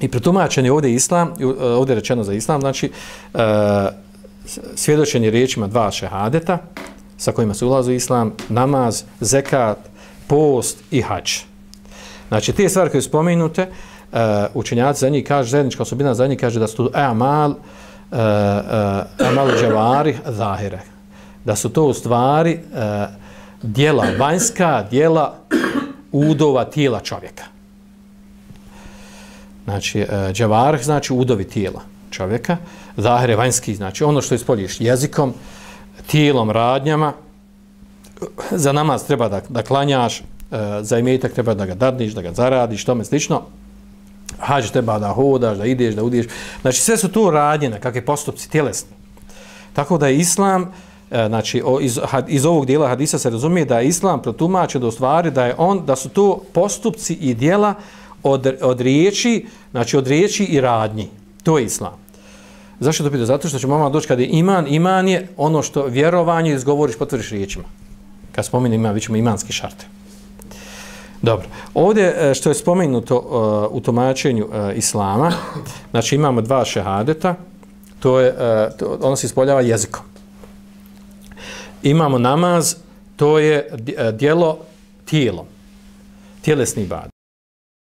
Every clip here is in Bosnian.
I pretumačen je ovdje islam, e, ovdje rečeno za islam, znači uh, svjedočenje riječima dva šehadeta sa kojima se ulazi u islam, namaz, zekat, post i hač. Znači, te stvari koje su spominute, uh, e, učenjaci za njih kaže, zajednička osobina za njih kaže da su to amal, uh, uh, amal džavari zahire. Da su to u stvari uh, dijela, vanjska dijela udova tijela čovjeka. Znači, e, džavarh znači udovi tijela čovjeka, zahre vanjski, znači ono što ispoljiš jezikom, tijelom, radnjama, za namaz treba da, da klanjaš, e, za imetak treba da ga dadniš, da ga zaradiš, tome slično. Hađ treba da hodaš, da ideš, da udiješ. Znači sve su tu radnjene, kakve postupci tjelesni. Tako da je islam, e, znači iz, iz ovog dijela hadisa se razumije da je islam protumače do stvari da je on, da su to postupci i dijela od, od riječi, znači od riječi i radnji. To je islam. Zašto to pitao? Zato što će mama doći kada je iman, iman je ono što vjerovanje izgovoriš, potvoriš riječima. Kad spomenu iman, vi ćemo imanski šarte. Dobro. Ovdje e, što je spomenuto uh, u tumačenju uh, islama, znači imamo dva šehadeta, to je, uh, to, ono se ispoljava jezikom. Imamo namaz, to je dijelo tijelom, tjelesni bad.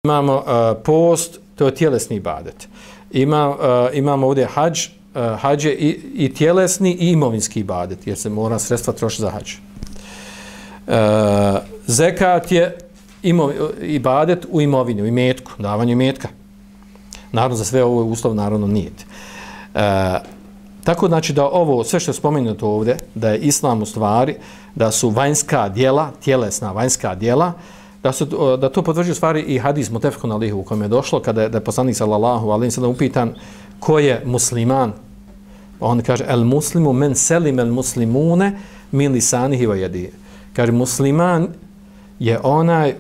Imamo uh, post, to je tjelesni ibadet. Ima, uh, imamo ovdje hađ, uh, hađ je i, i tjelesni i imovinski ibadet, jer se mora sredstva trošiti za hađ. Uh, zekat je imo, ibadet u imovini, u imetku, davanju imetka. Naravno, za sve ovo je uslov, naravno, nije. Uh, tako znači da ovo, sve što je spomenuto ovdje, da je islam u stvari, da su vanjska dijela, tjelesna vanjska dijela, da, se, da to potvrđuje stvari i hadis Mutefkun Alihu u kojem je došlo, kada je, da je poslanik sallallahu alim sallam upitan ko je musliman, on kaže, el muslimu men selim el muslimune min lisanihi va jedi. Kaže, musliman je onaj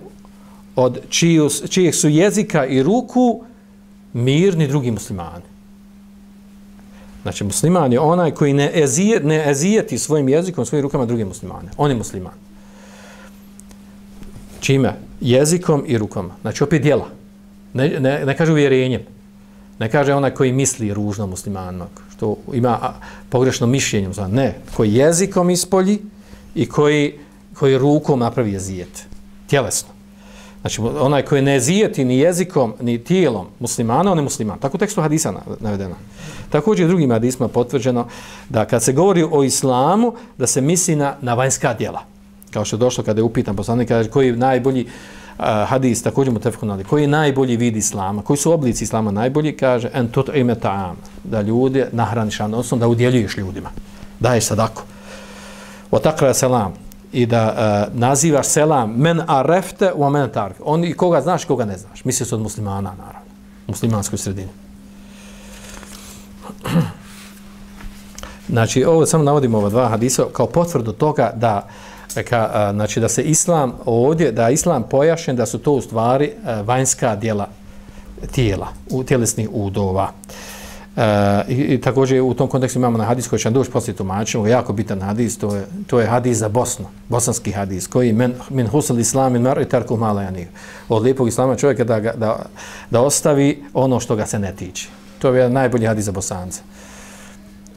od čiju, čijih su jezika i ruku mirni drugi muslimani. Znači, musliman je onaj koji ne, ezije, ne ezijeti svojim jezikom, svojim rukama drugim muslimane. On je musliman. Čime? Jezikom i rukama. Znači, opet djela. Ne, ne, ne kaže uvjerenjem. Ne kaže onaj koji misli ružno muslimanog, što ima pogrešno mišljenje. Ne, koji jezikom ispolji i koji, koji rukom napravi jezijet. Tjelesno. Znači, onaj koji ne zijeti ni jezikom, ni tijelom muslimana, on je musliman. Tako u tekstu hadisa navedeno. Također je drugim hadisma potvrđeno da kad se govori o islamu, da se misli na, na vanjska djela. Kao što je došlo kada je upitan poslanik, kaže koji je najbolji uh, hadis, također mu tefku nadi, koji je najbolji vid islama, koji su oblici islama najbolji, kaže, en tot ime ta'am, da ljude nahraniš, odnosno da udjeljuješ ljudima. Daješ sadako. O takra selam, i da uh, nazivaš selam men arefte u men tarif. Oni koga znaš, koga ne znaš. Misli se od muslimana, naravno. Muslimanskoj sredini. Znači, ovo samo navodim ova dva hadisa kao potvrdu toga da ka, znači, da se islam ovdje, da islam pojašen da su to u stvari vanjska dijela tijela, u tjelesnih udova. E, i, i također u tom kontekstu imamo na hadis koji će doći poslije tumačenja, jako bitan hadis, to je, to je hadis za Bosnu, bosanski hadis, koji men, min husal islam min mar i tarku malajani. Od lijepog islama čovjeka da, da, da ostavi ono što ga se ne tiče. To je najbolji hadis za Bosance.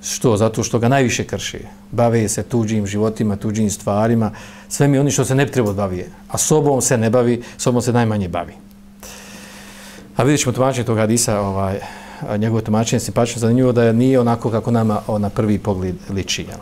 Što? Zato što ga najviše krši. Bave se tuđim životima, tuđim stvarima, sve mi oni što se ne treba bavije. A sobom se ne bavi, sobom se najmanje bavi. A vidjet ćemo tumačenje tog hadisa, ovaj, njegovo tumačenje simpatično zanimljivo da je nije onako kako nama na prvi pogled liči. Jel?